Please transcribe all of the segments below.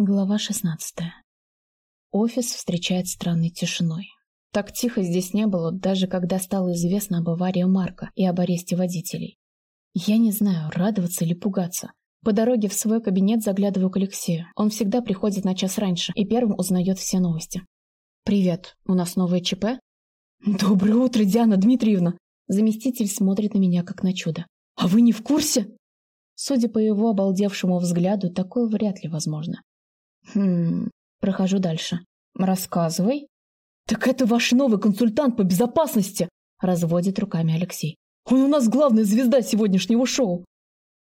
Глава 16. Офис встречает странной тишиной. Так тихо здесь не было, даже когда стало известно об аварии Марка и об аресте водителей. Я не знаю, радоваться или пугаться. По дороге в свой кабинет заглядываю к Алексею. Он всегда приходит на час раньше и первым узнает все новости. «Привет, у нас новое ЧП?» «Доброе утро, Диана Дмитриевна!» Заместитель смотрит на меня, как на чудо. «А вы не в курсе?» Судя по его обалдевшему взгляду, такое вряд ли возможно. Хм, прохожу дальше. Рассказывай. Так это ваш новый консультант по безопасности, разводит руками Алексей. Он у нас главная звезда сегодняшнего шоу.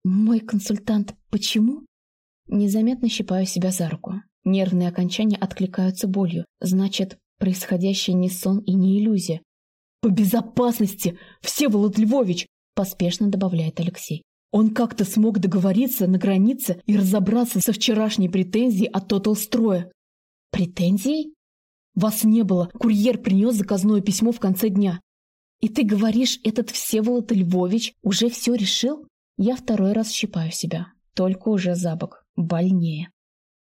Мой консультант почему? Незаметно щипаю себя за руку. Нервные окончания откликаются болью. Значит, происходящее не сон и не иллюзия. «По безопасности! Всеволод Львович!» – поспешно добавляет Алексей. Он как-то смог договориться на границе и разобраться со вчерашней претензией от Тоталстроя. Претензией? Вас не было. Курьер принес заказное письмо в конце дня. И ты говоришь, этот Всеволод Львович уже все решил? Я второй раз щипаю себя. Только уже за бок. Больнее.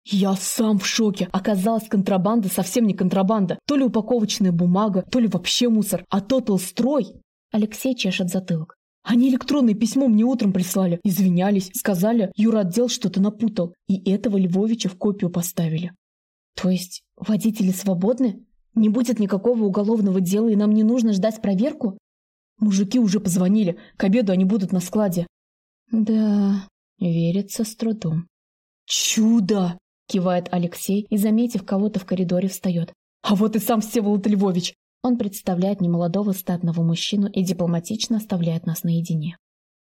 Я сам в шоке. Оказалось, контрабанда совсем не контрабанда. То ли упаковочная бумага, то ли вообще мусор. А Тоталстрой... Алексей чешет затылок. Они электронное письмо мне утром прислали, извинялись, сказали, Юра отдел что-то напутал, и этого Львовича в копию поставили. То есть водители свободны? Не будет никакого уголовного дела, и нам не нужно ждать проверку? Мужики уже позвонили, к обеду они будут на складе. Да, верится с трудом. Чудо! Кивает Алексей и, заметив кого-то в коридоре, встает. А вот и сам Всеволод Львович. Он представляет немолодого статного мужчину и дипломатично оставляет нас наедине.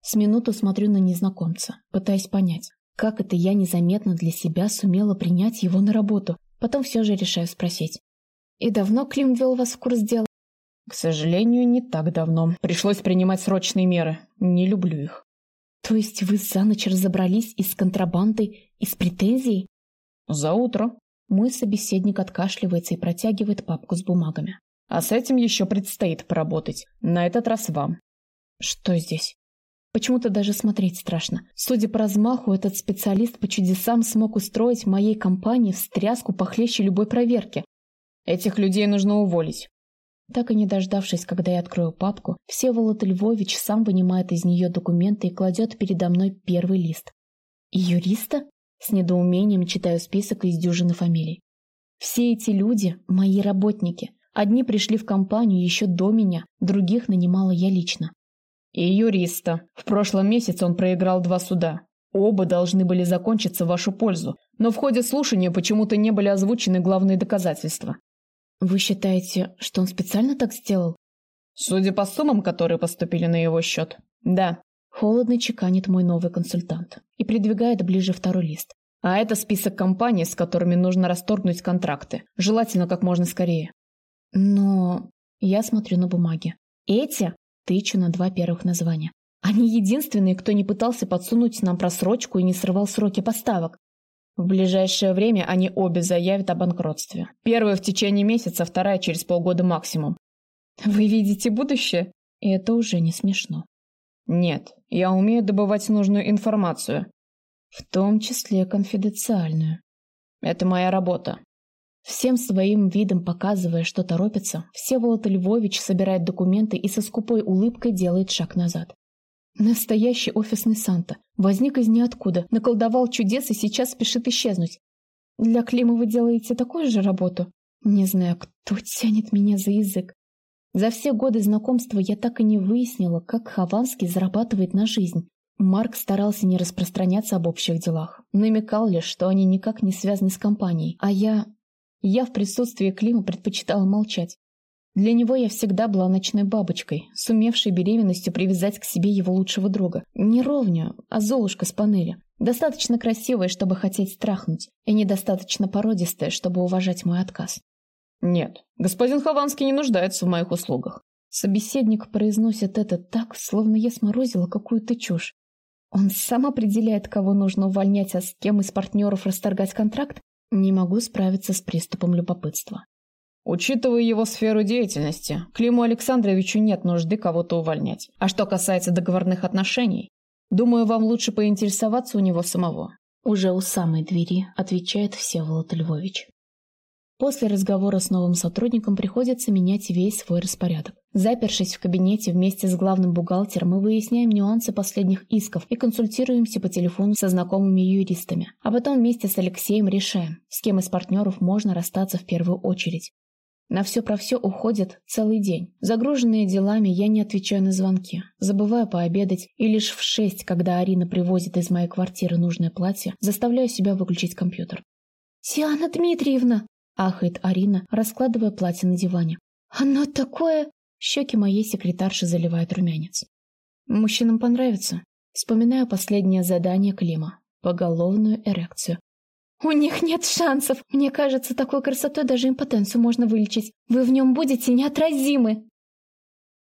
С минуту смотрю на незнакомца, пытаясь понять, как это я незаметно для себя сумела принять его на работу. Потом все же решаю спросить. «И давно Клим ввел вас в курс дела?» «К сожалению, не так давно. Пришлось принимать срочные меры. Не люблю их». «То есть вы за ночь разобрались и с контрабандой, и с претензией?» «За утро». Мой собеседник откашливается и протягивает папку с бумагами. А с этим еще предстоит поработать. На этот раз вам. Что здесь? Почему-то даже смотреть страшно. Судя по размаху, этот специалист по чудесам смог устроить моей компании встряску похлеще любой проверки. Этих людей нужно уволить. Так и не дождавшись, когда я открою папку, Всеволод Львович сам вынимает из нее документы и кладет передо мной первый лист. И юриста? С недоумением читаю список из дюжины фамилий. Все эти люди – мои работники. Одни пришли в компанию еще до меня, других нанимала я лично. И юриста. В прошлом месяце он проиграл два суда. Оба должны были закончиться в вашу пользу, но в ходе слушания почему-то не были озвучены главные доказательства. Вы считаете, что он специально так сделал? Судя по суммам, которые поступили на его счет, да. Холодно чеканит мой новый консультант и придвигает ближе второй лист. А это список компаний, с которыми нужно расторгнуть контракты. Желательно как можно скорее. Но я смотрю на бумаги. Эти тычу на два первых названия. Они единственные, кто не пытался подсунуть нам просрочку и не срывал сроки поставок. В ближайшее время они обе заявят о банкротстве. Первая в течение месяца, вторая через полгода максимум. Вы видите будущее? И это уже не смешно. Нет, я умею добывать нужную информацию. В том числе конфиденциальную. Это моя работа. Всем своим видом показывая, что торопится, Всеволод Львович собирает документы и со скупой улыбкой делает шаг назад. Настоящий офисный Санта. Возник из ниоткуда, наколдовал чудес и сейчас спешит исчезнуть. Для Клима вы делаете такую же работу? Не знаю, кто тянет меня за язык. За все годы знакомства я так и не выяснила, как Хованский зарабатывает на жизнь. Марк старался не распространяться об общих делах. Намекал лишь, что они никак не связаны с компанией, а я я в присутствии Клима предпочитала молчать. Для него я всегда была ночной бабочкой, сумевшей беременностью привязать к себе его лучшего друга. Не ровню, а Золушка с панели. Достаточно красивая, чтобы хотеть страхнуть, и недостаточно породистая, чтобы уважать мой отказ. «Нет, господин Хованский не нуждается в моих услугах». Собеседник произносит это так, словно я сморозила какую-то чушь. Он сам определяет, кого нужно увольнять, а с кем из партнеров расторгать контракт? Не могу справиться с приступом любопытства. Учитывая его сферу деятельности, Климу Александровичу нет нужды кого-то увольнять. А что касается договорных отношений, думаю, вам лучше поинтересоваться у него самого. Уже у самой двери отвечает Всеволод Львович. После разговора с новым сотрудником приходится менять весь свой распорядок. Запершись в кабинете вместе с главным бухгалтером, мы выясняем нюансы последних исков и консультируемся по телефону со знакомыми юристами. А потом вместе с Алексеем решаем, с кем из партнеров можно расстаться в первую очередь. На все про все уходит целый день. Загруженные делами, я не отвечаю на звонки. Забываю пообедать, и лишь в шесть, когда Арина привозит из моей квартиры нужное платье, заставляю себя выключить компьютер. «Диана Дмитриевна!» ахает Арина, раскладывая платье на диване. «Оно такое...» Щеки моей секретарши заливает румянец. Мужчинам понравится. Вспоминаю последнее задание Клима. Поголовную эрекцию. «У них нет шансов! Мне кажется, такой красотой даже импотенцию можно вылечить. Вы в нем будете неотразимы!»